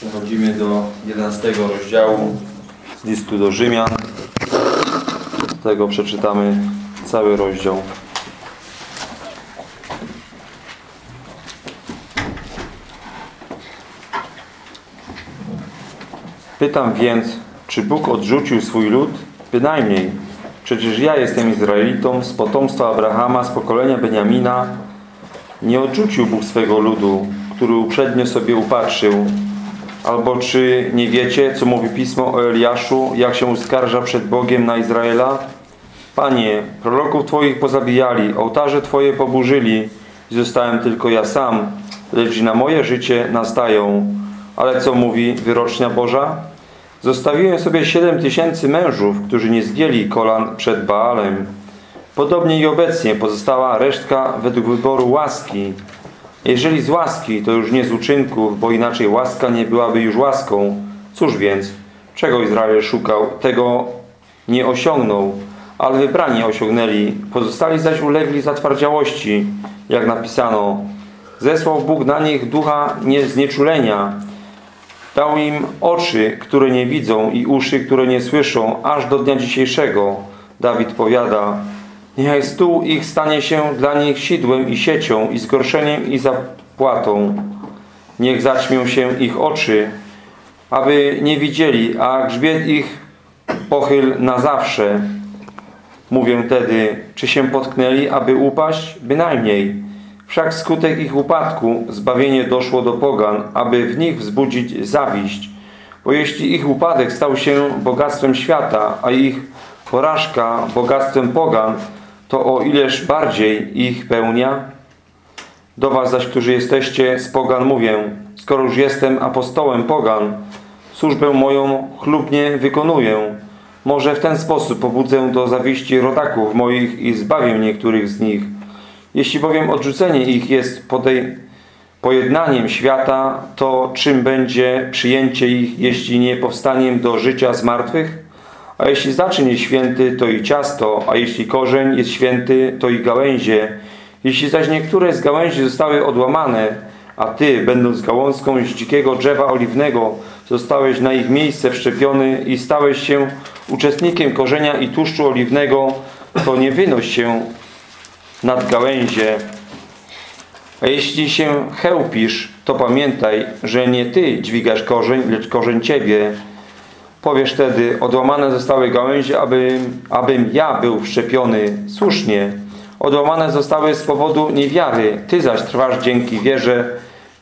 Przechodzimy do 11 rozdziału z listu do Rzymian. Z tego przeczytamy cały rozdział. Pytam więc, czy Bóg odrzucił swój lud? Bynajmniej. Przecież ja jestem Izraelitą z potomstwa Abrahama, z pokolenia Beniamina. Nie odrzucił Bóg swego ludu, który uprzednio sobie upatrzył. Albo czy nie wiecie, co mówi Pismo o Eliaszu, jak się uskarża przed Bogiem na Izraela? Panie, proroków Twoich pozabijali, ołtarze Twoje poburzyli i zostałem tylko ja sam, lecz na moje życie nastają. Ale co mówi wyrocznia Boża? Zostawiłem sobie siedem tysięcy mężów, którzy nie zgięli kolan przed Baalem. Podobnie i obecnie pozostała resztka według wyboru łaski. Jeżeli z łaski, to już nie z uczynków, bo inaczej łaska nie byłaby już łaską. Cóż więc, czego Izrael szukał, tego nie osiągnął, ale wybrani osiągnęli, pozostali zaś ulegli zatwardziałości, jak napisano. Zesłał Bóg na nich ducha nieznieczulenia, Dał im oczy, które nie widzą i uszy, które nie słyszą, aż do dnia dzisiejszego. Dawid powiada, niechaj stół ich stanie się dla nich sidłem i siecią i zgorszeniem i zapłatą. Niech zaćmią się ich oczy, aby nie widzieli, a grzbiet ich pochyl na zawsze. Mówię tedy, czy się potknęli, aby upaść? Bynajmniej. Wszak skutek ich upadku zbawienie doszło do pogan, aby w nich wzbudzić zawiść. Bo jeśli ich upadek stał się bogactwem świata, a ich porażka bogactwem pogan, to o ileż bardziej ich pełnia? Do was zaś, którzy jesteście z pogan mówię, skoro już jestem apostołem pogan, służbę moją chlubnie wykonuję. Może w ten sposób pobudzę do zawiści rodaków moich i zbawię niektórych z nich. Jeśli bowiem odrzucenie ich jest podej pojednaniem świata, to czym będzie przyjęcie ich, jeśli nie powstaniem do życia z martwych? A jeśli zaczyn jest święty, to i ciasto, a jeśli korzeń jest święty, to i gałęzie. Jeśli zaś niektóre z gałęzi zostały odłamane, a Ty, będąc gałązką z dzikiego drzewa oliwnego, zostałeś na ich miejsce wszczepiony i stałeś się uczestnikiem korzenia i tłuszczu oliwnego, to nie wynoś się nad gałęzie. A jeśli się chełpisz, to pamiętaj, że nie Ty dźwigasz korzeń, lecz korzeń Ciebie. Powiesz wtedy, odłamane zostały gałęzie, abym, abym ja był wszczepiony. Słusznie. Odłamane zostały z powodu niewiary. Ty zaś trwasz dzięki wierze.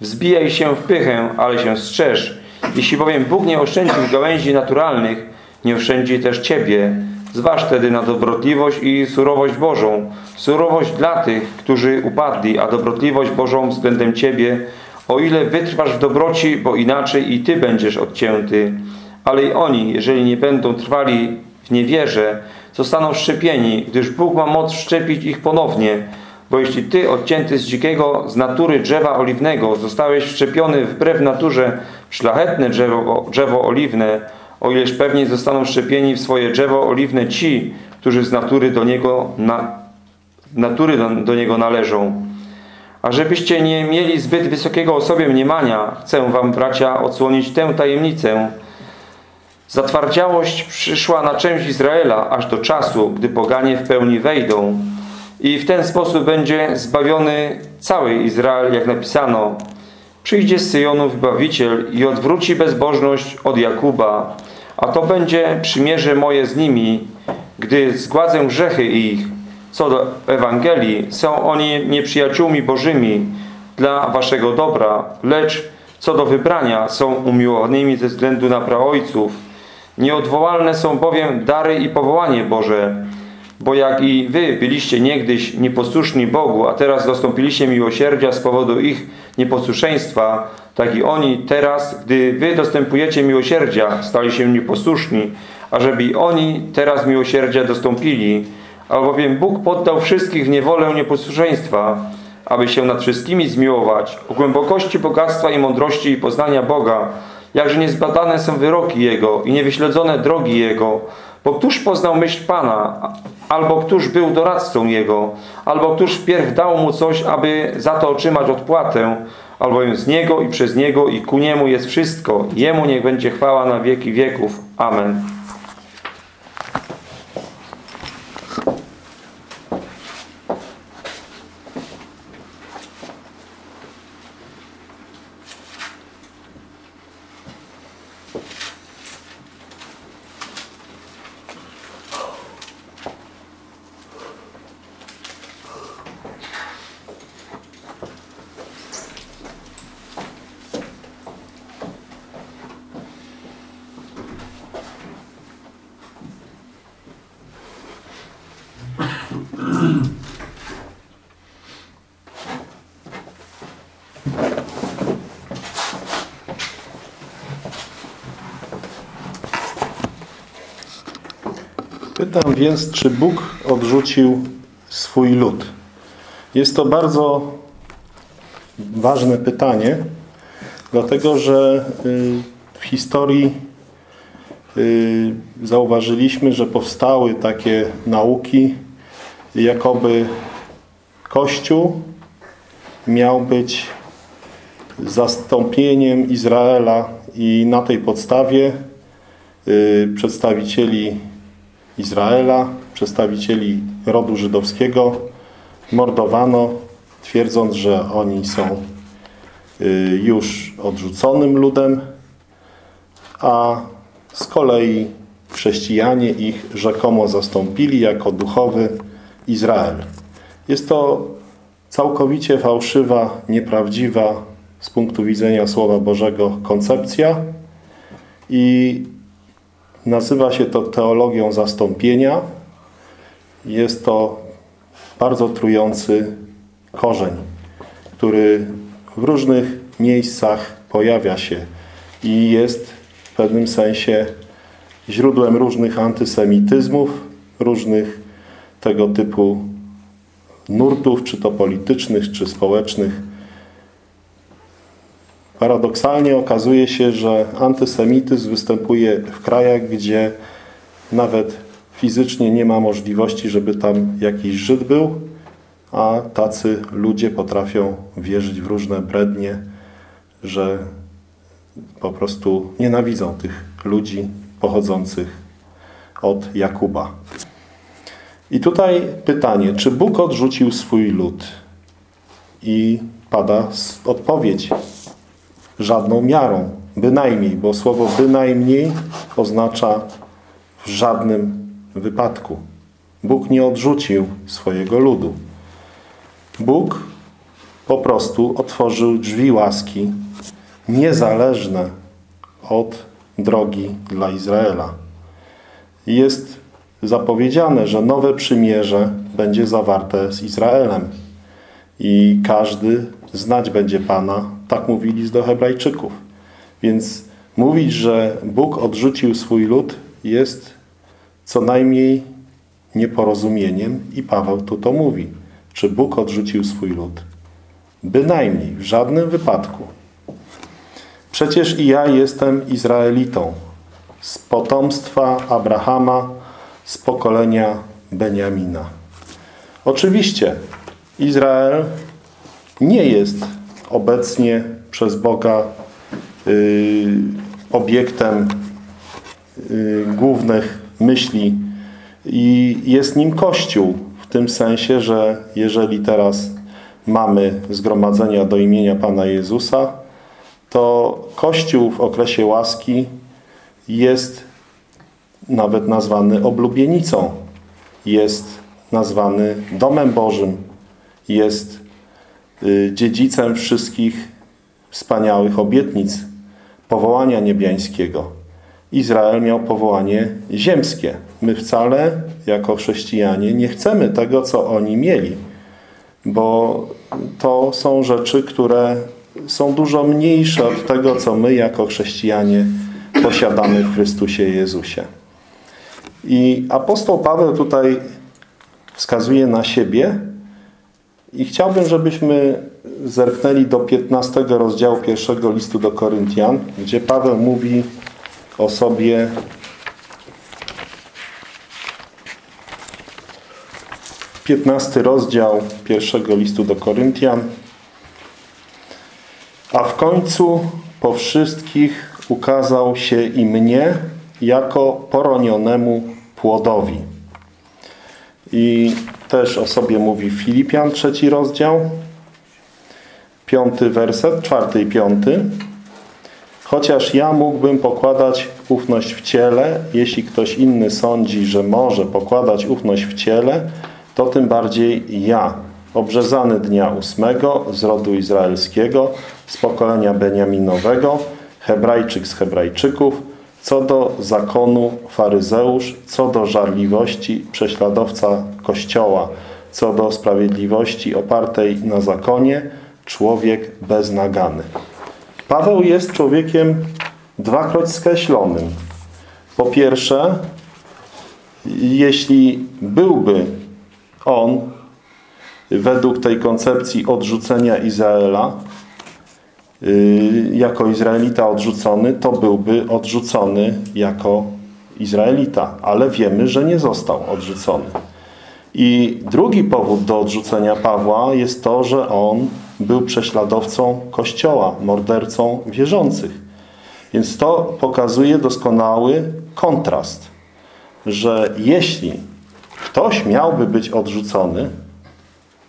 Wzbijaj się w pychę, ale się strzeż. Jeśli bowiem Bóg nie oszczędził gałęzi naturalnych, nie oszczędzi też Ciebie. Zważ wtedy na dobrotliwość i surowość Bożą. Surowość dla tych, którzy upadli, a dobrotliwość Bożą względem Ciebie, o ile wytrwasz w dobroci, bo inaczej i Ty będziesz odcięty. Ale i oni, jeżeli nie będą trwali w niewierze, zostaną szczepieni, gdyż Bóg ma moc szczepić ich ponownie. Bo jeśli Ty, odcięty z dzikiego, z natury drzewa oliwnego, zostałeś wszczepiony wbrew naturze w szlachetne drzewo, drzewo oliwne, o ileż pewnie zostaną szczepieni w swoje drzewo oliwne ci, którzy z natury do niego, na, natury do, do niego należą. A żebyście nie mieli zbyt wysokiego o sobie mniemania, chcę wam, bracia, odsłonić tę tajemnicę. Zatwardziałość przyszła na część Izraela aż do czasu, gdy poganie w pełni wejdą. I w ten sposób będzie zbawiony cały Izrael, jak napisano. Przyjdzie z Syjonu Wybawiciel i odwróci bezbożność od Jakuba, a to będzie przymierze moje z nimi, gdy zgładzę grzechy ich. Co do Ewangelii, są oni nieprzyjaciółmi Bożymi dla waszego dobra, lecz co do wybrania są umiłowanymi ze względu na praojców. Nieodwołalne są bowiem dary i powołanie Boże, bo jak i wy byliście niegdyś nieposłuszni Bogu, a teraz dostąpiliście miłosierdzia z powodu ich nieposłuszeństwa, tak i oni teraz, gdy wy dostępujecie miłosierdzia, stali się nieposłuszni, ażeby i oni teraz miłosierdzia dostąpili. Albowiem Bóg poddał wszystkich w niewolę nieposłuszeństwa, aby się nad wszystkimi zmiłować, o głębokości bogactwa i mądrości i poznania Boga, jakże niezbadane są wyroki Jego i niewyśledzone drogi Jego, bo któż poznał myśl Pana, albo któż był doradcą Jego, albo któż wpierw dał Mu coś, aby za to otrzymać odpłatę, albowiem z Niego i przez Niego i ku Niemu jest wszystko. Jemu niech będzie chwała na wieki wieków. Amen. Pytam więc, czy Bóg odrzucił swój lud? Jest to bardzo ważne pytanie, dlatego że y, w historii y, zauważyliśmy, że powstały takie nauki, jakoby Kościół miał być zastąpieniem Izraela i na tej podstawie y, przedstawicieli Izraela, przedstawicieli rodu żydowskiego mordowano, twierdząc, że oni są y, już odrzuconym ludem, a z kolei chrześcijanie ich rzekomo zastąpili jako duchowy Izrael. Jest to całkowicie fałszywa, nieprawdziwa z punktu widzenia Słowa Bożego koncepcja i Nazywa się to teologią zastąpienia. Jest to bardzo trujący korzeń, który w różnych miejscach pojawia się i jest w pewnym sensie źródłem różnych antysemityzmów, różnych tego typu nurtów, czy to politycznych, czy społecznych, Paradoksalnie okazuje się, że antysemityzm występuje w krajach, gdzie nawet fizycznie nie ma możliwości, żeby tam jakiś Żyd był, a tacy ludzie potrafią wierzyć w różne brednie, że po prostu nienawidzą tych ludzi pochodzących od Jakuba. I tutaj pytanie, czy Bóg odrzucił swój lud? I pada odpowiedź żadną miarą, bynajmniej, bo słowo bynajmniej oznacza w żadnym wypadku. Bóg nie odrzucił swojego ludu. Bóg po prostu otworzył drzwi łaski niezależne od drogi dla Izraela. Jest zapowiedziane, że nowe przymierze będzie zawarte z Izraelem i każdy znać będzie Pana tak mówili do Hebrajczyków. Więc mówić, że Bóg odrzucił swój lud jest co najmniej nieporozumieniem i Paweł tu to mówi. Czy Bóg odrzucił swój lud? Bynajmniej, w żadnym wypadku. Przecież i ja jestem Izraelitą z potomstwa Abrahama, z pokolenia Beniamina. Oczywiście Izrael nie jest obecnie przez Boga y, obiektem y, głównych myśli. I jest nim Kościół w tym sensie, że jeżeli teraz mamy zgromadzenia do imienia Pana Jezusa, to Kościół w okresie łaski jest nawet nazwany oblubienicą, jest nazwany domem Bożym, jest dziedzicem wszystkich wspaniałych obietnic powołania niebiańskiego. Izrael miał powołanie ziemskie. My wcale, jako chrześcijanie, nie chcemy tego, co oni mieli, bo to są rzeczy, które są dużo mniejsze od tego, co my, jako chrześcijanie, posiadamy w Chrystusie Jezusie. I apostoł Paweł tutaj wskazuje na siebie, i chciałbym, żebyśmy zerknęli do 15 rozdziału pierwszego listu do Koryntian, gdzie Paweł mówi o sobie Piętnasty rozdział pierwszego listu do Koryntian. A w końcu po wszystkich ukazał się i mnie jako poronionemu płodowi. I też o sobie mówi Filipian, trzeci rozdział, piąty werset, czwarty i piąty. Chociaż ja mógłbym pokładać ufność w ciele, jeśli ktoś inny sądzi, że może pokładać ufność w ciele, to tym bardziej ja, obrzezany dnia ósmego z rodu izraelskiego, z pokolenia Beniaminowego, Hebrajczyk z Hebrajczyków, co do zakonu faryzeusz, co do żarliwości prześladowca Kościoła, co do sprawiedliwości opartej na zakonie, człowiek beznagany. Paweł jest człowiekiem dwakroć skreślonym. Po pierwsze, jeśli byłby on według tej koncepcji odrzucenia Izraela jako Izraelita odrzucony, to byłby odrzucony jako Izraelita, ale wiemy, że nie został odrzucony. I drugi powód do odrzucenia Pawła jest to, że on był prześladowcą Kościoła, mordercą wierzących. Więc to pokazuje doskonały kontrast, że jeśli ktoś miałby być odrzucony,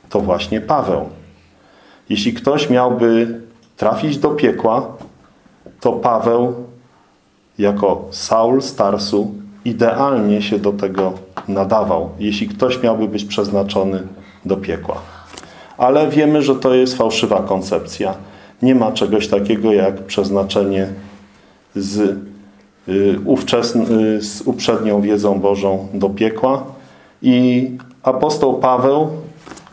to właśnie Paweł. Jeśli ktoś miałby trafić do piekła, to Paweł jako Saul z Tarsu idealnie się do tego nadawał, jeśli ktoś miałby być przeznaczony do piekła. Ale wiemy, że to jest fałszywa koncepcja. Nie ma czegoś takiego jak przeznaczenie z, y, y, z uprzednią wiedzą Bożą do piekła. I apostoł Paweł,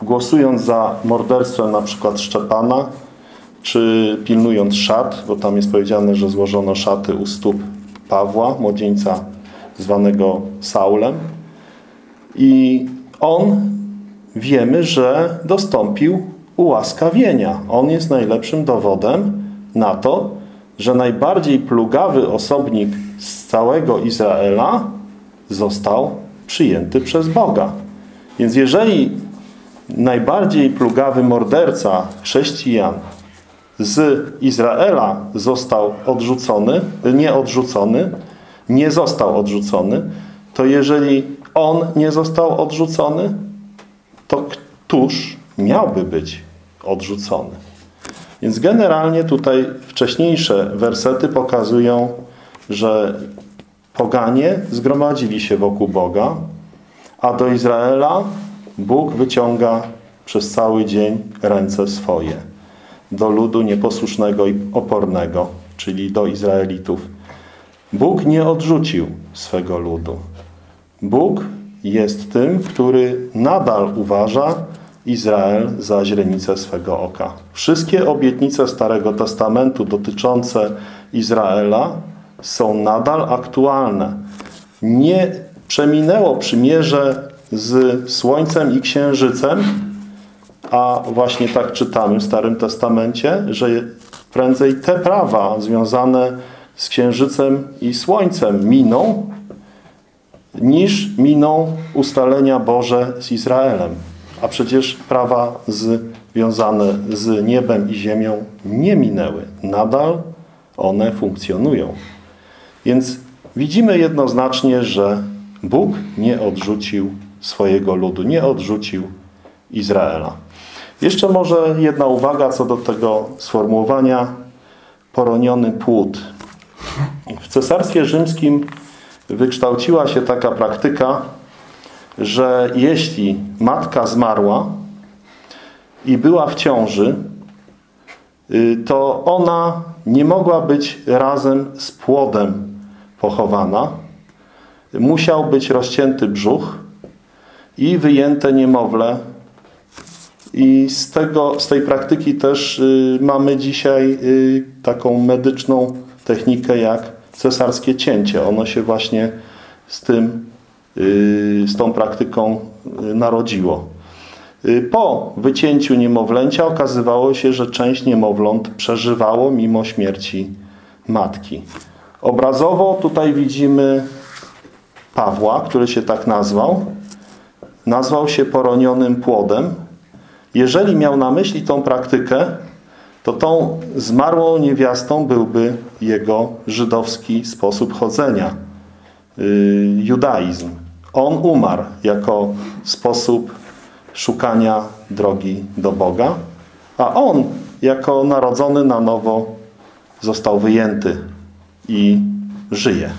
głosując za morderstwem na przykład Szczepana, czy pilnując szat, bo tam jest powiedziane, że złożono szaty u stóp Pawła, młodzieńca zwanego Saulem. I on, wiemy, że dostąpił ułaskawienia. On jest najlepszym dowodem na to, że najbardziej plugawy osobnik z całego Izraela został przyjęty przez Boga. Więc jeżeli najbardziej plugawy morderca chrześcijan z Izraela został odrzucony, nie odrzucony, nie został odrzucony, to jeżeli on nie został odrzucony, to któż miałby być odrzucony? Więc generalnie tutaj wcześniejsze wersety pokazują, że poganie zgromadzili się wokół Boga, a do Izraela Bóg wyciąga przez cały dzień ręce swoje. Do ludu nieposłusznego i opornego, czyli do Izraelitów. Bóg nie odrzucił swego ludu. Bóg jest tym, który nadal uważa Izrael za źrenicę swego oka. Wszystkie obietnice Starego Testamentu dotyczące Izraela są nadal aktualne. Nie przeminęło przymierze z Słońcem i Księżycem, a właśnie tak czytamy w Starym Testamencie, że prędzej te prawa związane z Księżycem i Słońcem miną, niż miną ustalenia Boże z Izraelem. A przecież prawa związane z niebem i ziemią nie minęły. Nadal one funkcjonują. Więc widzimy jednoznacznie, że Bóg nie odrzucił swojego ludu, nie odrzucił Izraela. Jeszcze może jedna uwaga co do tego sformułowania poroniony płód. W Cesarstwie Rzymskim wykształciła się taka praktyka, że jeśli matka zmarła i była w ciąży, y, to ona nie mogła być razem z płodem pochowana. Musiał być rozcięty brzuch i wyjęte niemowlę. I z, tego, z tej praktyki też y, mamy dzisiaj y, taką medyczną technikę jak cesarskie cięcie. Ono się właśnie z tym, z tą praktyką narodziło. Po wycięciu niemowlęcia okazywało się, że część niemowląt przeżywało mimo śmierci matki. Obrazowo tutaj widzimy Pawła, który się tak nazwał. Nazwał się poronionym płodem. Jeżeli miał na myśli tą praktykę, to tą zmarłą niewiastą byłby jego żydowski sposób chodzenia, y, judaizm. On umarł jako sposób szukania drogi do Boga, a on jako narodzony na nowo został wyjęty i żyje.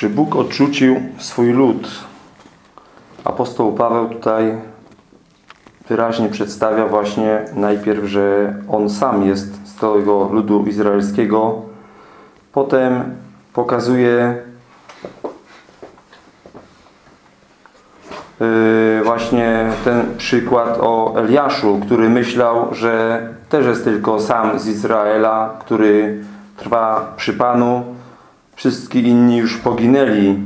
Czy Bóg odrzucił swój lud? Apostoł Paweł tutaj wyraźnie przedstawia właśnie najpierw, że on sam jest z tego ludu izraelskiego. Potem pokazuje yy, właśnie ten przykład o Eliaszu, który myślał, że też jest tylko sam z Izraela, który trwa przy Panu. Wszyscy inni już poginęli.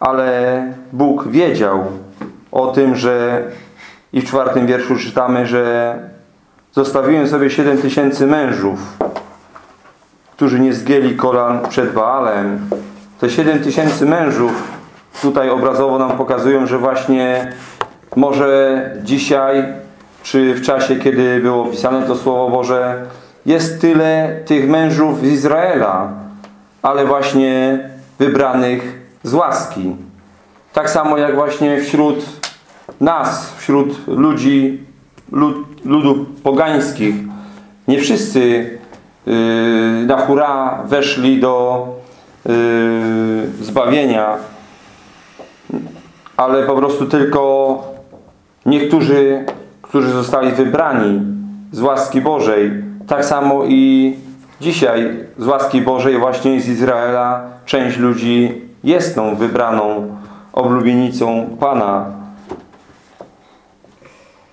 Ale Bóg wiedział o tym, że i w czwartym wierszu czytamy, że zostawiłem sobie siedem tysięcy mężów, którzy nie zgięli kolan przed Baalem. Te siedem tysięcy mężów tutaj obrazowo nam pokazują, że właśnie może dzisiaj, czy w czasie, kiedy było pisane to Słowo Boże, jest tyle tych mężów z Izraela, ale właśnie wybranych z łaski. Tak samo jak właśnie wśród nas, wśród ludzi, lud, ludów pogańskich. Nie wszyscy yy, na hura weszli do yy, zbawienia, ale po prostu tylko niektórzy, którzy zostali wybrani z łaski Bożej. Tak samo i dzisiaj z łaski Bożej właśnie z Izraela część ludzi jest tą wybraną oblubienicą Pana.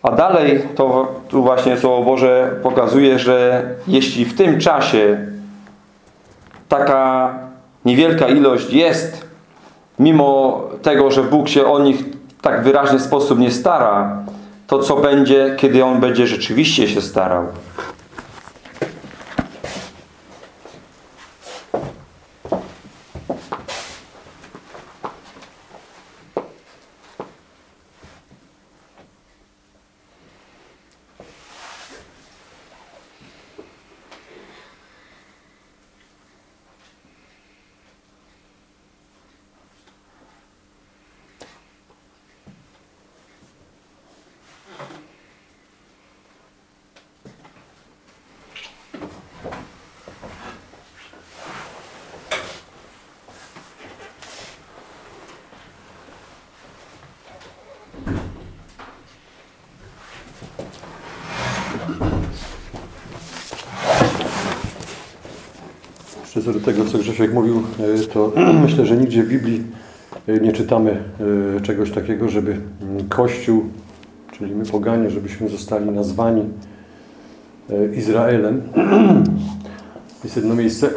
A dalej to tu właśnie Słowo Boże pokazuje, że jeśli w tym czasie taka niewielka ilość jest, mimo tego, że Bóg się o nich w tak wyraźny sposób nie stara, to co będzie, kiedy On będzie rzeczywiście się starał? Jeszcze co do Grzesiek mówił, e, to myślę, że nigdzie w Biblii e, nie czytamy e, czegoś takiego, żeby mm, Kościół, czyli my poganie, żebyśmy zostali nazwani Izraelem. Jest jedno miejsce,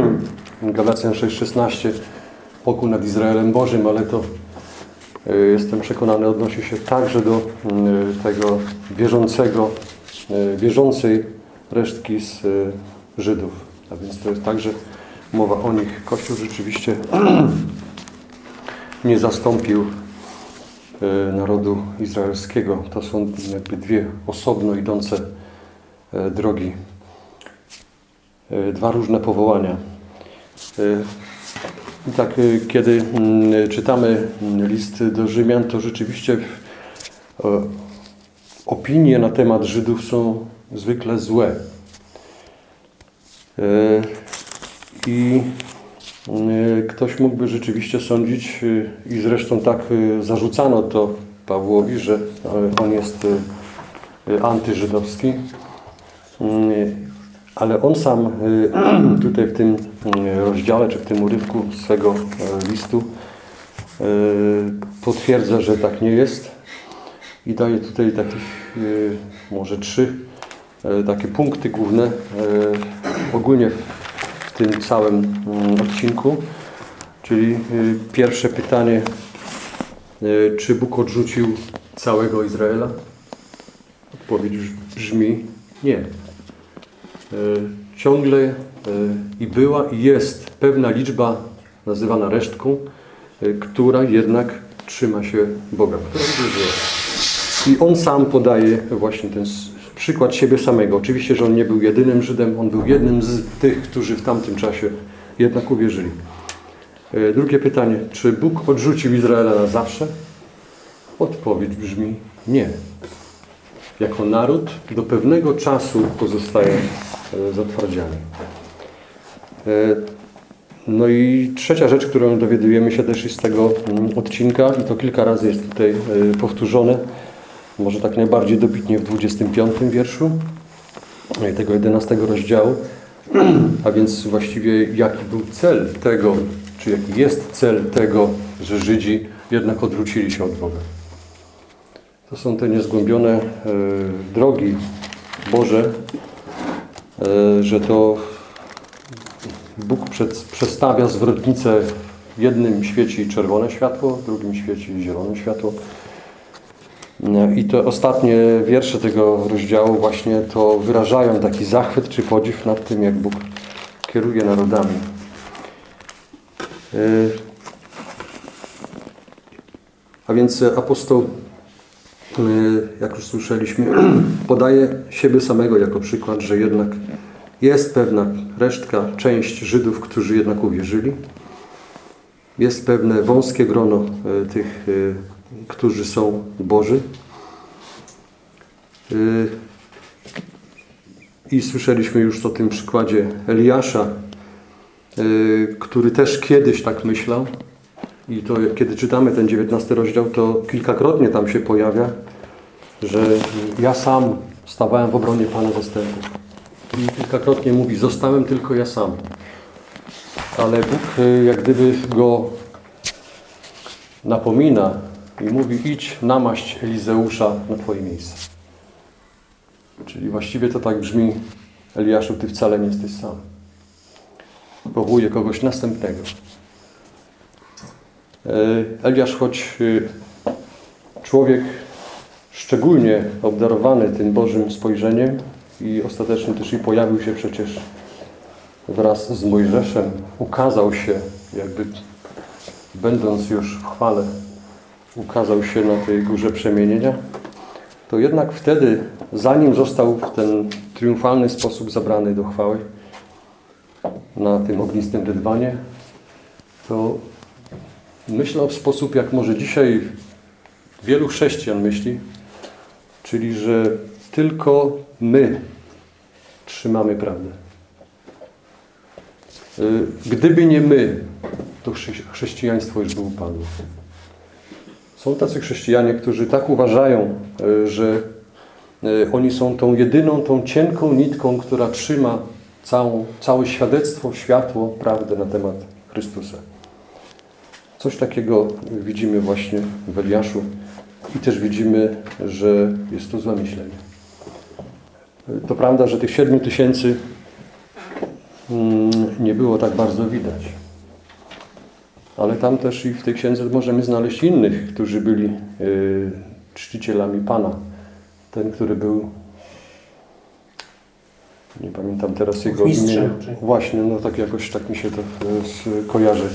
Galacjan 6,16, pokój nad Izraelem Bożym, ale to jestem przekonany odnosi się także do mm, tego wierzącego, wierzącej resztki z Żydów. A więc to jest także mowa o nich. Kościół rzeczywiście nie zastąpił e, narodu izraelskiego. To są jakby dwie osobno idące e, drogi. E, Dwa różne powołania. I tak, kiedy mm, czytamy mm, list do Rzymian, to rzeczywiście opinie na temat Żydów są zwykle złe. I e, ktoś mógłby rzeczywiście sądzić, e, i zresztą tak e, zarzucano to Pawłowi, że on jest antyżydowski. Ale on sam tutaj w tym rozdziale, czy w tym urywku swego listu potwierdza, że tak nie jest i daje tutaj takich może trzy takie punkty główne ogólnie tym całym mm, odcinku. Czyli y, pierwsze pytanie, E, Czy Bóg odrzucił całego Izraela? Odpowiedź brzmi nie. E, Ciągle i była i jest pewna liczba nazywana resztką, która jednak trzyma się Boga. I on sam podaje właśnie ten przykład siebie samego. Oczywiście, że on nie był jedynym Żydem, on był jednym z tych, którzy w tamtym czasie jednak uwierzyli. E, Drugie pytanie. Czy Bóg odrzucił Izraela na zawsze? Odpowiedź brzmi nie. Jako naród do pewnego czasu pozostaje e, zatwardziany. E, No i trzecia rzecz, którą dowiadujemy się też z tego mm, odcinka, i to kilka razy jest tutaj powtórzone, może tak najbardziej dobitnie w 25 wierszu e, tego 11 rozdziału, a więc właściwie jaki był cel tego, czy jaki jest cel tego, że Żydzi jednak odwrócili się od Boga. To są te niezgłębione e, drogi Boże, e, że to Bóg przed, przestawia zwrotnicę. W jednym świeci czerwone światło, w drugim świeci zielone światło. No I te ostatnie wiersze tego rozdziału właśnie to wyrażają taki zachwyt czy podziw nad tym, jak Bóg kieruje narodami. Y, A więc apostoł, y, jak już słyszeliśmy, podaje siebie samego jako przykład, że jednak jest pewna resztka, część Żydów, którzy jednak uwierzyli. Jest pewne wąskie grono y, tych, którzy są Boży. Y, I słyszeliśmy już o tym przykładzie Eliasza, y, który też kiedyś tak myślał. I to kiedy czytamy ten 19 rozdział, to kilkakrotnie tam się pojawia, że ja sam stawałem w obronie Pana zastępów. I kilkakrotnie mówi, zostałem tylko ja sam. Ale Bóg y, jak gdyby go napomina i mówi, idź namaść Elizeusza na Twoje miejsce. Czyli właściwie to tak brzmi, Eliaszu, Ty wcale nie jesteś sam. Powołuje kogoś następnego. E, Eliasz, choć y, człowiek szczególnie obdarowany tym Bożym spojrzeniem i ostatecznie też i pojawił się przecież wraz z Mojżeszem, ukazał się jakby będąc już w chwale, ukazał się na tej górze przemienienia, to jednak wtedy, zanim został w ten triumfalny sposób zabrany do chwały na tym ognistym rydwanie, to myślał w sposób, jak może dzisiaj wielu chrześcijan myśli, czyli że tylko my trzymamy prawdę. Y, Gdyby nie my, to chrze- chrześcijaństwo już by upadło. Są tacy chrześcijanie, którzy tak uważają, y, że y, oni są tą jedyną, tą cienką nitką, która trzyma całą, całe świadectwo, światło, prawdę na temat Chrystusa. Coś takiego widzimy właśnie w Eliaszu i też widzimy, że jest to złe myślenie. To prawda, że tych siedmiu tysięcy mm, nie było tak bardzo widać. Ale tam też i w tej księdze możemy znaleźć innych, którzy byli y, czcicielami Pana. Ten, który był, nie pamiętam teraz jego imienia. Właśnie, no tak jakoś tak mi się to y, kojarzy.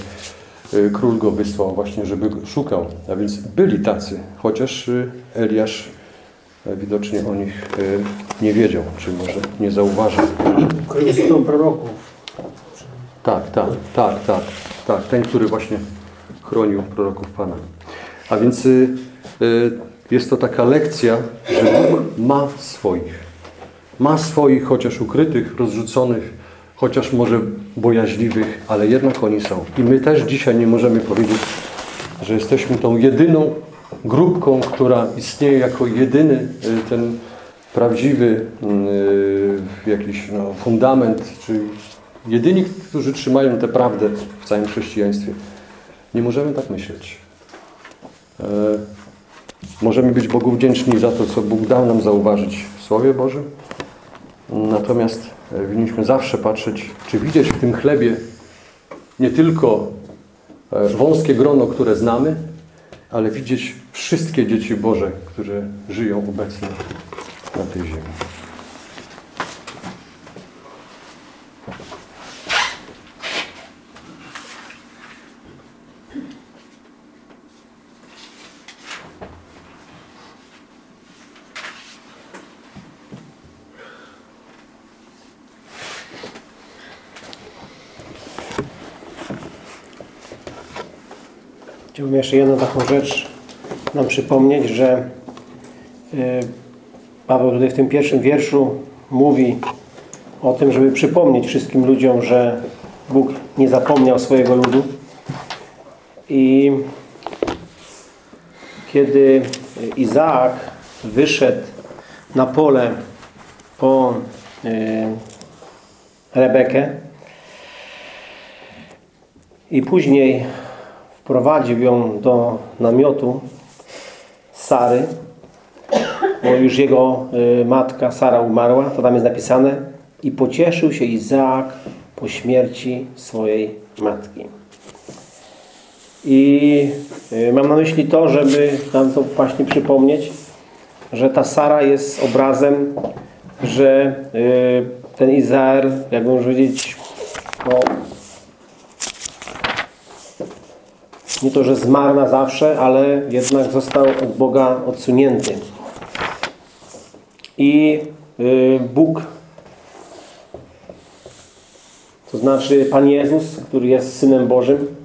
Y, Król go wysłał właśnie, żeby go szukał. A więc byli tacy, chociaż y, Eliasz widocznie o nich y, nie wiedział, czy może nie zauważył. Królestwo proroków. Tak, tak, tak, tak, tak. Ten, który właśnie chronił proroków Pana. A więc y, y, jest to taka lekcja, że Bóg ma swoich. Ma swoich, chociaż ukrytych, rozrzuconych, chociaż może bojaźliwych, ale jednak oni są. I my też dzisiaj nie możemy powiedzieć, że jesteśmy tą jedyną grupką, która istnieje jako jedyny y, ten prawdziwy y, jakiś no, fundament, czy jedyni, którzy trzymają tę prawdę w całym chrześcijaństwie. Nie możemy tak myśleć. E, możemy być Bogu wdzięczni za to, co Bóg dał nam zauważyć w Słowie Bożym. Natomiast e, powinniśmy zawsze patrzeć, czy widzieć w tym chlebie nie tylko e, wąskie grono, które znamy, ale widzieć wszystkie dzieci Boże, które żyją obecnie na tej ziemi. Jeszcze jedną taką rzecz nam przypomnieć, że y, Paweł tutaj w tym pierwszym wierszu mówi o tym, żeby przypomnieć wszystkim ludziom, że Bóg nie zapomniał swojego ludu. I kiedy Izaak wyszedł na pole po y, Rebekę i później wprowadził ją do namiotu Sary, bo już jego y, matka Sara umarła, to tam jest napisane i pocieszył się Izaak po śmierci swojej matki. I y, mam na myśli to, żeby nam to właśnie przypomnieć, że ta Sara jest obrazem, że y, ten Izaer, jak można powiedzieć, no, nie to, że zmarł na zawsze, ale jednak został od Boga odsunięty. I y, Bóg, to znaczy Pan Jezus, który jest Synem Bożym,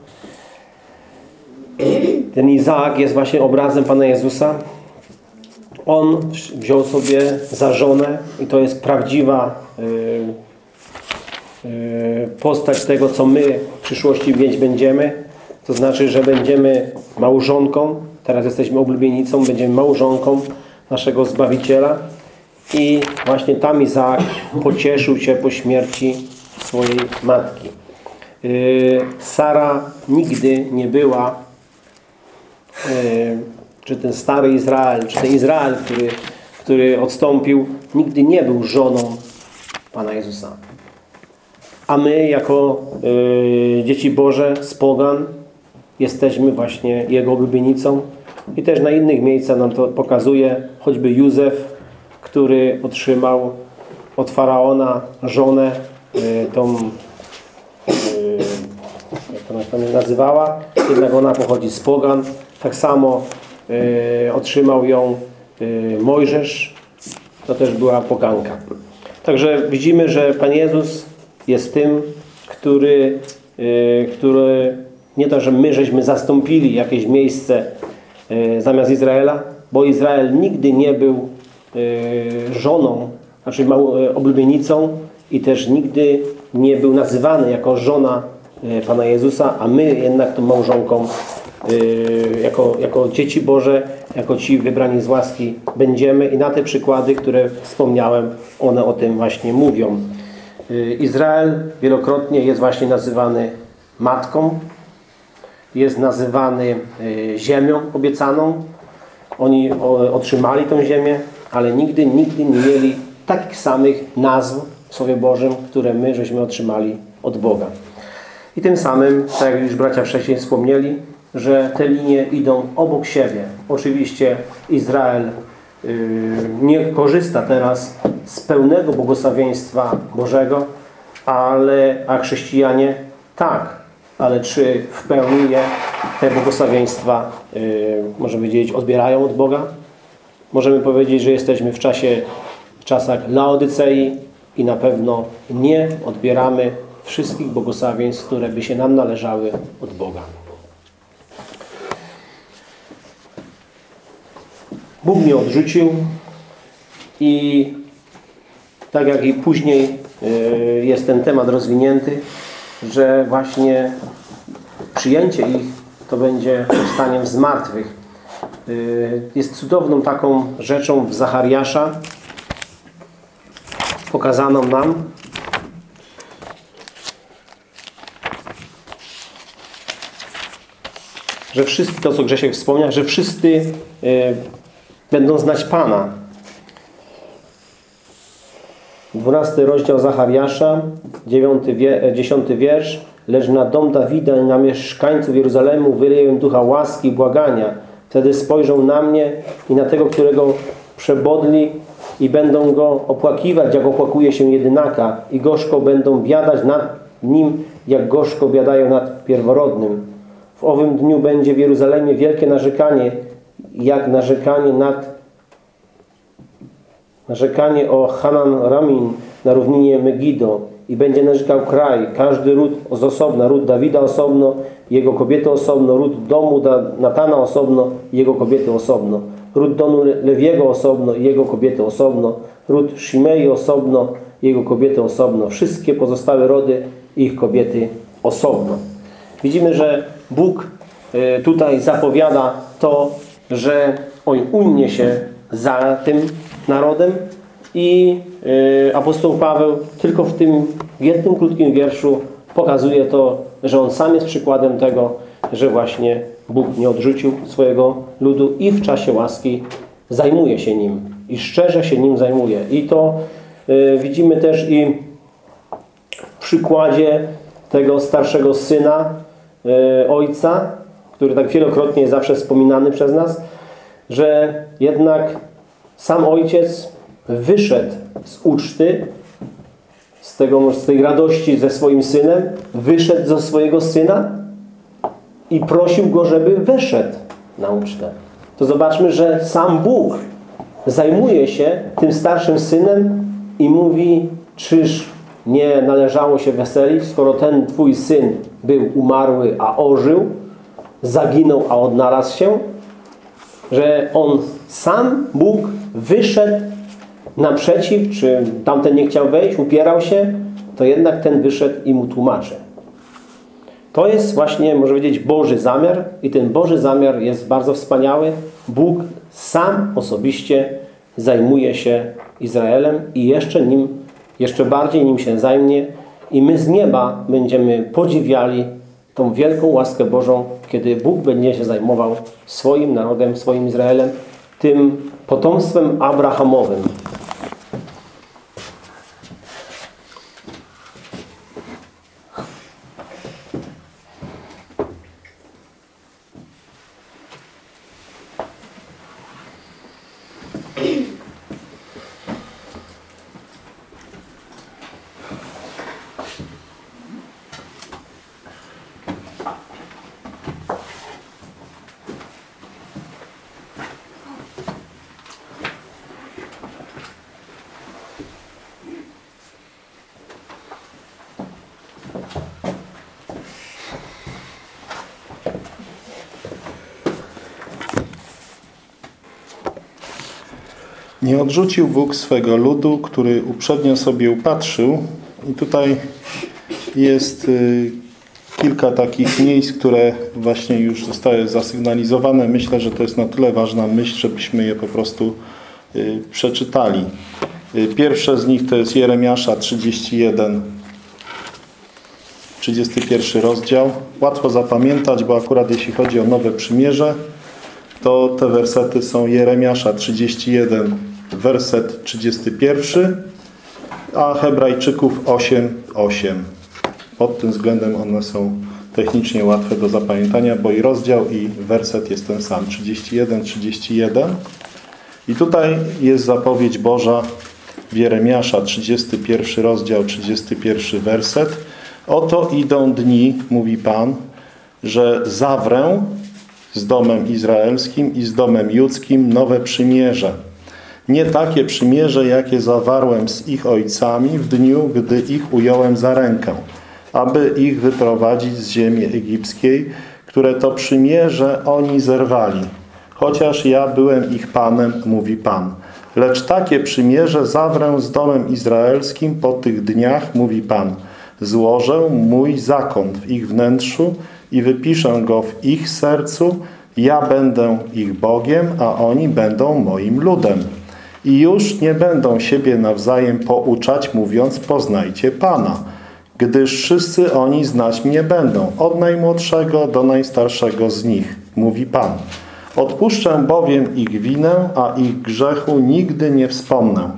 ten Izaak jest właśnie obrazem Pana Jezusa. On wziął sobie za żonę i to jest prawdziwa y, y, postać tego, co my w przyszłości mieć będziemy. To znaczy, że będziemy małżonką, teraz jesteśmy oblubienicą, będziemy małżonką naszego Zbawiciela i właśnie tam Izaak pocieszył się po śmierci swojej matki. Yy, Sara nigdy nie była, yy, czy ten stary Izrael, czy ten Izrael, który, który odstąpił, nigdy nie był żoną Pana Jezusa. A my jako yy, dzieci Boże z pogan jesteśmy właśnie Jego ulubienicą i też na innych miejscach nam to pokazuje, choćby Józef, który otrzymał od Faraona żonę, y, tą, y, jak ona się nazywała, jednak ona pochodzi z pogan. Tak samo y, otrzymał ją Mojżesz, to też była poganka. Także widzimy, że Pan Jezus jest tym, który, który nie to, że my żeśmy zastąpili jakieś miejsce y, zamiast Izraela, bo Izrael nigdy nie był y, żoną, znaczy y, oblubienicą i też nigdy nie był nazywany jako żona Pana Jezusa, a my jednak tą małżonką jako, jako dzieci Boże, jako ci wybrani z łaski będziemy i na te przykłady, które wspomniałem, one o tym właśnie mówią. Izrael wielokrotnie jest właśnie nazywany matką, jest nazywany y, ziemią obiecaną. Oni otrzymali tą ziemię, ale nigdy, nigdy nie mieli takich samych nazw w Słowie Bożym, które my żeśmy otrzymali od Boga. I tym samym, tak jak już bracia wcześniej wspomnieli, że te linie idą obok siebie. Oczywiście Izrael yy, nie korzysta teraz z pełnego błogosławieństwa Bożego, ale a chrześcijanie tak, ale czy w pełni je te błogosławieństwa, yy, możemy powiedzieć, odbierają od Boga? Możemy powiedzieć, że jesteśmy w czasie, w czasach Laodycei i na pewno nie odbieramy wszystkich błogosławieństw, które by się nam należały od Boga. Bóg mnie odrzucił i tak jak i później yy, jest ten temat rozwinięty, że właśnie przyjęcie ich to będzie powstaniem z martwych. Yy, Jest cudowną taką rzeczą w Zachariasza pokazaną nam, że wszyscy, to co Grzesiek wspomniał, że wszyscy yy, będą znać Pana. 12 rozdział Zachariasza, 9, wie, 10 wiersz. Lecz na dom Dawida i na mieszkańców Jeruzalemu wyleję ducha łaski i błagania. Wtedy spojrzą na mnie i na tego, którego przebodli i będą go opłakiwać, jak opłakuje się jedynaka i gorzko będą biadać nad nim, jak gorzko biadają nad pierworodnym. W owym dniu będzie w Jeruzalemie wielkie narzekanie, jak narzekanie nad narzekanie o Hanan Ramin na równinie Megido i będzie narzekał kraj, każdy ród z osobna, ród Dawida osobno, jego kobiety osobno, ród domu Natana osobno, jego kobiety osobno, ród domu Lewiego osobno jego kobiety osobno, ród Shimei osobno, jego kobiety osobno, wszystkie pozostałe rody ich kobiety osobno. Widzimy, że Bóg y, tutaj zapowiada to, że on ujmie się za tym narodem i y, apostoł Paweł tylko w tym jednym krótkim wierszu pokazuje to, że on sam jest przykładem tego, że właśnie Bóg nie odrzucił swojego ludu i w czasie łaski zajmuje się nim i szczerze się nim zajmuje. I to y, widzimy też i w przykładzie tego starszego syna y, ojca, który tak wielokrotnie jest zawsze wspominany przez nas, że jednak sam ojciec wyszedł z uczty, z, tego, z tej radości ze swoim synem, wyszedł ze swojego syna i prosił go, żeby weszedł na ucztę. To zobaczmy, że sam Bóg zajmuje się tym starszym synem i mówi, czyż nie należało się weselić, skoro ten twój syn był umarły, a ożył, zaginął, a odnalazł się, że on sam, Bóg, wyszedł naprzeciw, czy tamten nie chciał wejść, upierał się, to jednak ten wyszedł i mu tłumaczy. To jest właśnie, może powiedzieć, Boży zamiar i ten Boży zamiar jest bardzo wspaniały. Bóg sam osobiście zajmuje się Izraelem i jeszcze nim, jeszcze bardziej nim się zajmie i my z nieba będziemy podziwiali tą wielką łaskę Bożą, kiedy Bóg będzie się zajmował swoim narodem, swoim Izraelem, tym potomstwem Abrahamowym. Nie odrzucił Bóg swego ludu, który uprzednio sobie upatrzył. I tutaj jest y, kilka takich miejsc, które właśnie już zostały zasygnalizowane. Myślę, że to jest na tyle ważna myśl, żebyśmy je po prostu y, przeczytali. Y, Pierwsze z nich to jest Jeremiasza 31, 31 rozdział. Łatwo zapamiętać, bo akurat jeśli chodzi o Nowe Przymierze, to te wersety są Jeremiasza 31, werset 31, a Hebrajczyków 8, 8. Pod tym względem one są technicznie łatwe do zapamiętania, bo i rozdział i werset jest ten sam, 31, 31. I tutaj jest zapowiedź Boża w Jeremiasza, 31 rozdział, 31 werset. Oto idą dni, mówi Pan, że zawrę z domem izraelskim i z domem judzkim nowe przymierze. Nie takie przymierze, jakie zawarłem z ich ojcami w dniu, gdy ich ująłem za rękę, aby ich wyprowadzić z ziemi egipskiej, które to przymierze oni zerwali. Chociaż ja byłem ich Panem, mówi Pan. Lecz takie przymierze zawrę z domem izraelskim po tych dniach, mówi Pan. Złożę mój zakon w ich wnętrzu i wypiszę go w ich sercu. Ja będę ich Bogiem, a oni będą moim ludem. I już nie będą siebie nawzajem pouczać, mówiąc, poznajcie Pana. Gdyż wszyscy oni znać mnie będą, od najmłodszego do najstarszego z nich, mówi Pan. Odpuszczę bowiem ich winę, a ich grzechu nigdy nie wspomnę.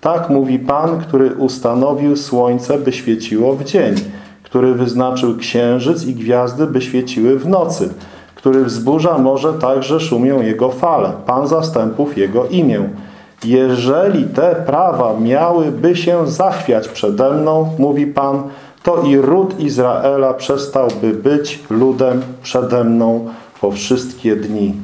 Tak mówi Pan, który ustanowił słońce, by świeciło w dzień, który wyznaczył księżyc i gwiazdy, by świeciły w nocy, który wzburza morze, także szumią jego fale. Pan zastępów jego imię. Jeżeli te prawa miałyby się zachwiać przede mną, mówi Pan, to i ród Izraela przestałby być ludem przede mną po wszystkie dni.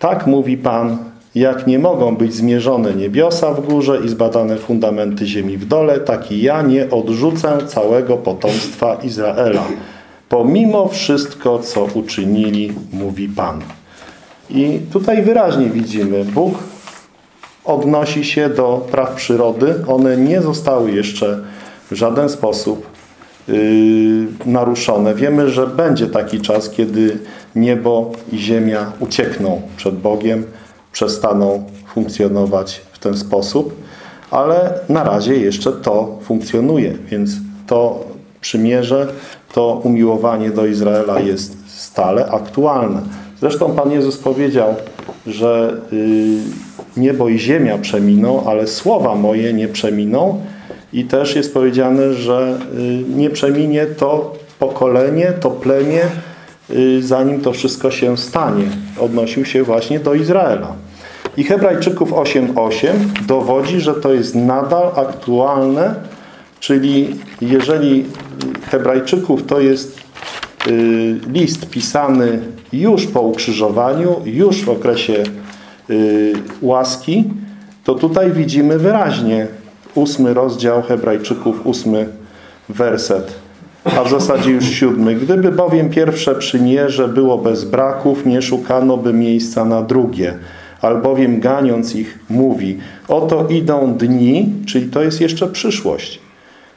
Tak mówi Pan, jak nie mogą być zmierzone niebiosa w górze i zbadane fundamenty ziemi w dole, tak i ja nie odrzucę całego potomstwa Izraela. Pomimo wszystko, co uczynili, mówi Pan. I tutaj wyraźnie widzimy, Bóg odnosi się do praw przyrody. One nie zostały jeszcze w żaden sposób yy, naruszone. Wiemy, że będzie taki czas, kiedy niebo i ziemia uciekną przed Bogiem, przestaną funkcjonować w ten sposób, ale na razie jeszcze to funkcjonuje, więc to przymierze, to umiłowanie do Izraela jest stale aktualne. Zresztą Pan Jezus powiedział, że y, niebo i ziemia przeminą, ale słowa moje nie przeminą. I też jest powiedziane, że y, nie przeminie to pokolenie, to plemię, y, zanim to wszystko się stanie. Odnosił się właśnie do Izraela. I Hebrajczyków 8.8 dowodzi, że to jest nadal aktualne, czyli jeżeli Hebrajczyków to jest list pisany już po ukrzyżowaniu, już w okresie y, łaski, to tutaj widzimy wyraźnie ósmy rozdział Hebrajczyków, ósmy werset, a w zasadzie już siódmy. Gdyby bowiem pierwsze przymierze było bez braków, nie szukano by miejsca na drugie. Albowiem ganiąc ich mówi, oto idą dni, czyli to jest jeszcze przyszłość.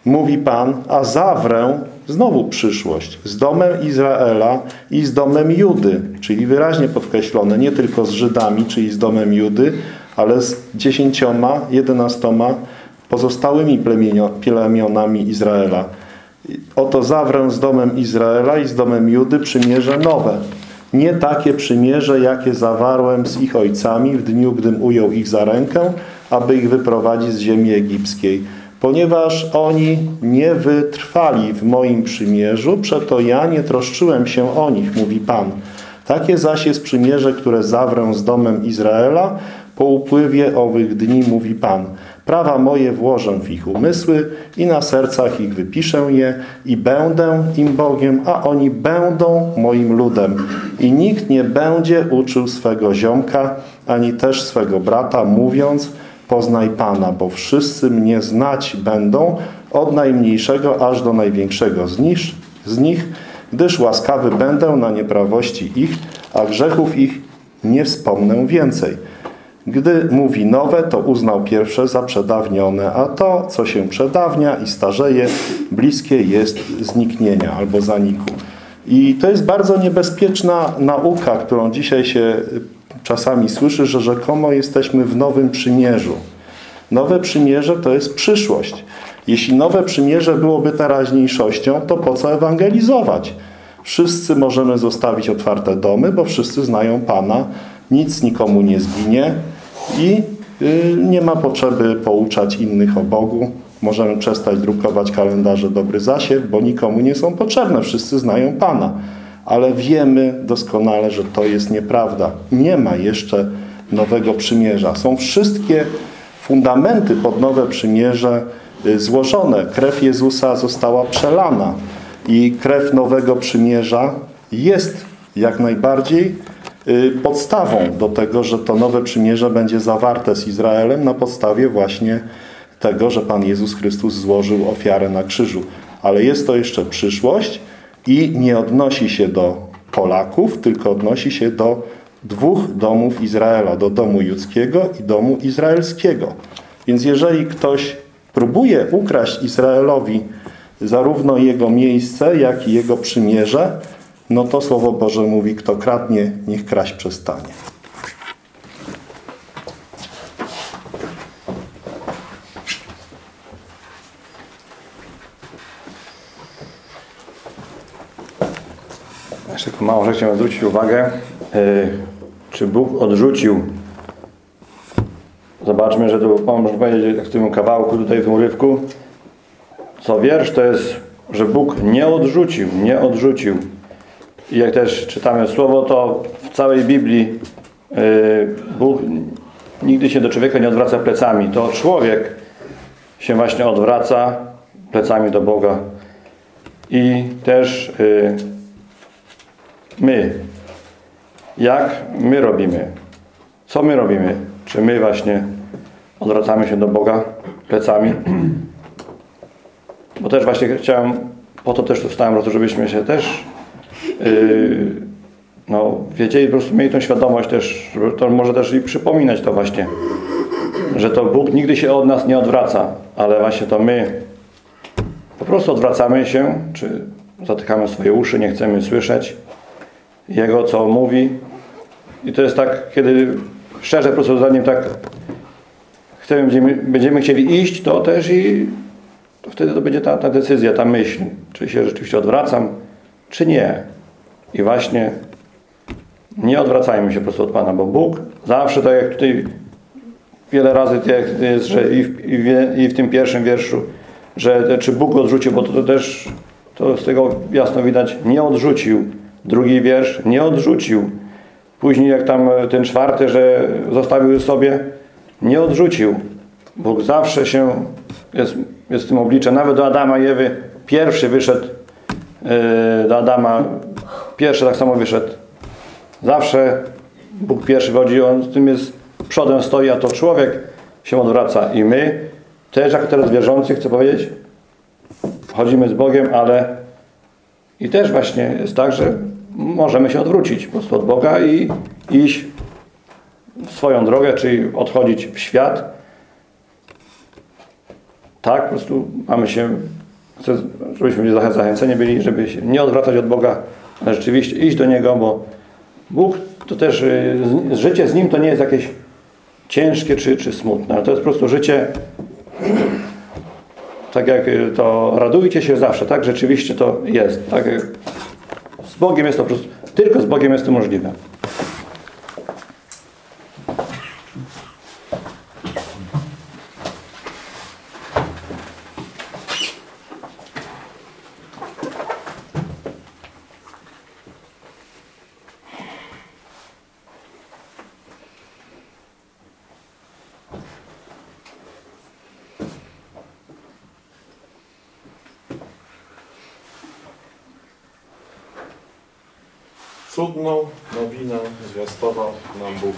Mówi Pan, a zawrę znowu przyszłość z domem Izraela i z domem Judy, czyli wyraźnie podkreślone, nie tylko z Żydami, czyli z domem Judy, ale z dziesięcioma, jedenastoma pozostałymi plemionami Izraela. Oto zawrę z domem Izraela i z domem Judy przymierze nowe. Nie takie przymierze, jakie zawarłem z ich ojcami w dniu, gdym ujął ich za rękę, aby ich wyprowadzić z ziemi egipskiej. Ponieważ oni nie wytrwali w moim przymierzu, przeto ja nie troszczyłem się o nich, mówi Pan. Takie zaś jest przymierze, które zawrę z domem Izraela po upływie owych dni, mówi Pan. Prawa moje włożę w ich umysły i na sercach ich wypiszę je i będę im Bogiem, a oni będą moim ludem. I nikt nie będzie uczył swego ziomka, ani też swego brata, mówiąc, poznaj Pana, bo wszyscy mnie znać będą, od najmniejszego aż do największego z nich, z nich gdyż łaskawy będę na nieprawości ich, a grzechów ich nie wspomnę więcej. Gdy mówi nowe, to uznał pierwsze za przedawnione, a to, co się przedawnia i starzeje, bliskie jest zniknienia albo zaniku. I to jest bardzo niebezpieczna nauka, którą dzisiaj się czasami słyszy, że rzekomo jesteśmy w nowym przymierzu. Nowe przymierze to jest przyszłość. Jeśli nowe przymierze byłoby teraźniejszością, to po co ewangelizować? Wszyscy możemy zostawić otwarte domy, bo wszyscy znają Pana, nic nikomu nie zginie i y, nie ma potrzeby pouczać innych o Bogu. Możemy przestać drukować kalendarze Dobry Zasiew, bo nikomu nie są potrzebne, wszyscy znają Pana. Ale wiemy doskonale, że to jest nieprawda. Nie ma jeszcze nowego przymierza. Są wszystkie fundamenty pod nowe przymierze y, złożone. Krew Jezusa została przelana i krew nowego przymierza jest jak najbardziej y, podstawą do tego, że to nowe przymierze będzie zawarte z Izraelem na podstawie właśnie tego, że Pan Jezus Chrystus złożył ofiarę na krzyżu. Ale jest to jeszcze przyszłość i nie odnosi się do Polaków, tylko odnosi się do dwóch domów Izraela, do domu judzkiego i domu izraelskiego. Więc jeżeli ktoś próbuje ukraść Izraelowi zarówno jego miejsce, jak i jego przymierze, no to Słowo Boże mówi, kto kradnie, niech kraść przestanie. Mało rzeczy chciałem zwrócić uwagę. Yy, czy Bóg odrzucił? Zobaczmy, że tu można powiedzieć w tym kawałku, tutaj w tym urywku. Co wiersz to jest, że Bóg nie odrzucił, nie odrzucił I jak też czytamy Słowo, to w całej Biblii y, Bóg nigdy się do człowieka nie odwraca plecami. To człowiek się właśnie odwraca plecami do Boga. I też y, my. Jak my robimy? Co my robimy? Czy my właśnie odwracamy się do Boga plecami? Bo też właśnie chciałem, po to też tu wstałem, żebyśmy się też yy, no, wiedzieli, po prostu mieli tą świadomość też, to może też i przypominać to właśnie, że to Bóg nigdy się od nas nie odwraca, ale właśnie to my po prostu odwracamy się, czy zatykamy swoje uszy, nie chcemy słyszeć Jego, co mówi. I to jest tak, kiedy szczerze po prostu za Nim tak chcemy, będziemy, będziemy chcieli iść, to też i to wtedy to będzie ta, ta decyzja, ta myśl, czy się rzeczywiście odwracam, czy nie. I właśnie nie odwracajmy się po prostu od Pana, bo Bóg zawsze, tak jak tutaj wiele razy tak jest, że i w, i, w, i w tym pierwszym wierszu, że czy Bóg odrzucił, bo to, to też to z tego jasno widać, nie odrzucił. Drugi wiersz, nie odrzucił. Później jak tam ten czwarty, że zostawił sobie, nie odrzucił. Bóg zawsze się jest, jest tym obliczem. Nawet do Adama i Ewy pierwszy wyszedł yy, do Adama, pierwszy tak samo wyszedł. Zawsze Bóg pierwszy wchodzi, on z tym jest przodem stoi, a to człowiek się odwraca. I my też, jak teraz wierzący, chcę powiedzieć, chodzimy z Bogiem, ale i też właśnie jest tak, że możemy się odwrócić po prostu od Boga i iść swoją drogę, czyli odchodzić w świat. Tak, po prostu mamy się, chcę, żebyśmy zachęceni byli, żeby się nie odwracać od Boga, ale rzeczywiście iść do Niego, bo Bóg to też, y, życie z Nim to nie jest jakieś ciężkie czy, czy smutne, ale to jest po prostu życie tak jak y, to radujcie się zawsze, tak? Rzeczywiście to jest. Tak? Bogiem jest to prostu, tylko z Bogiem jest to możliwe. Cudną nowinę zwiastował nam Bóg.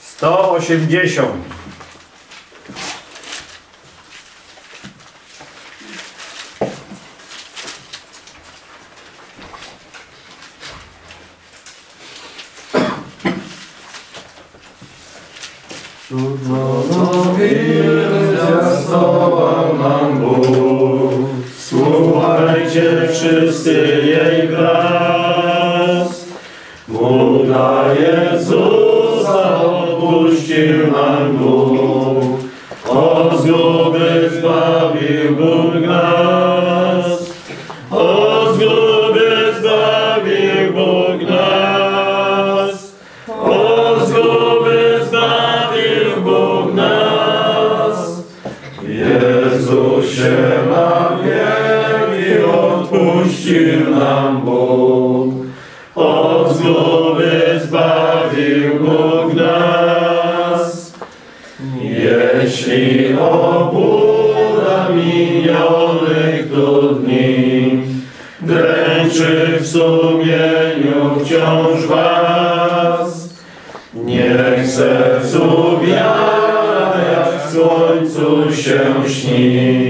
Sto osiemdziesiąt. Odpuścił nam Bóg. Od zguby zbawił Bóg nas. Jeśli obłuda minionych dni dręczy w sumieniu wciąż was, Niech sercu wiara jak w słońcu się śni.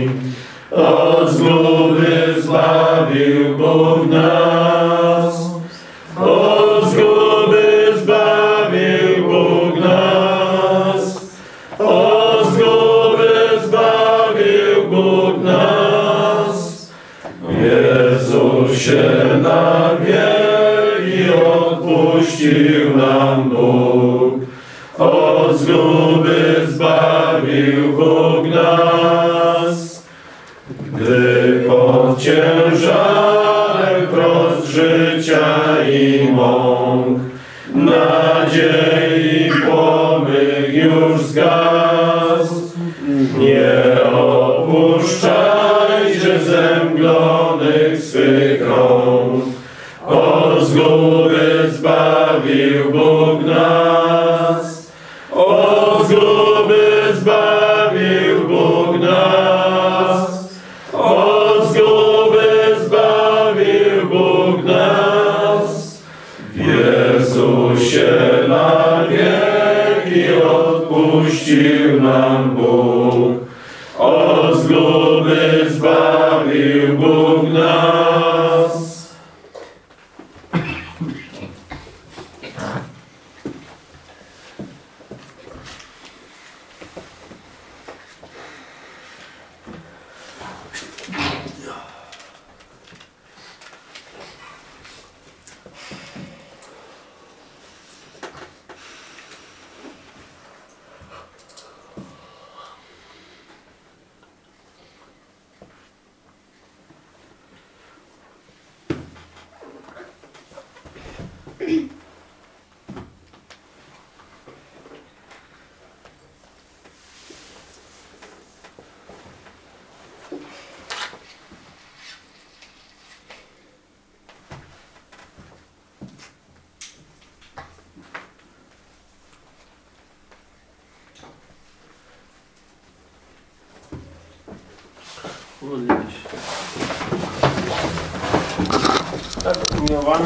Odpuścił nam Bóg.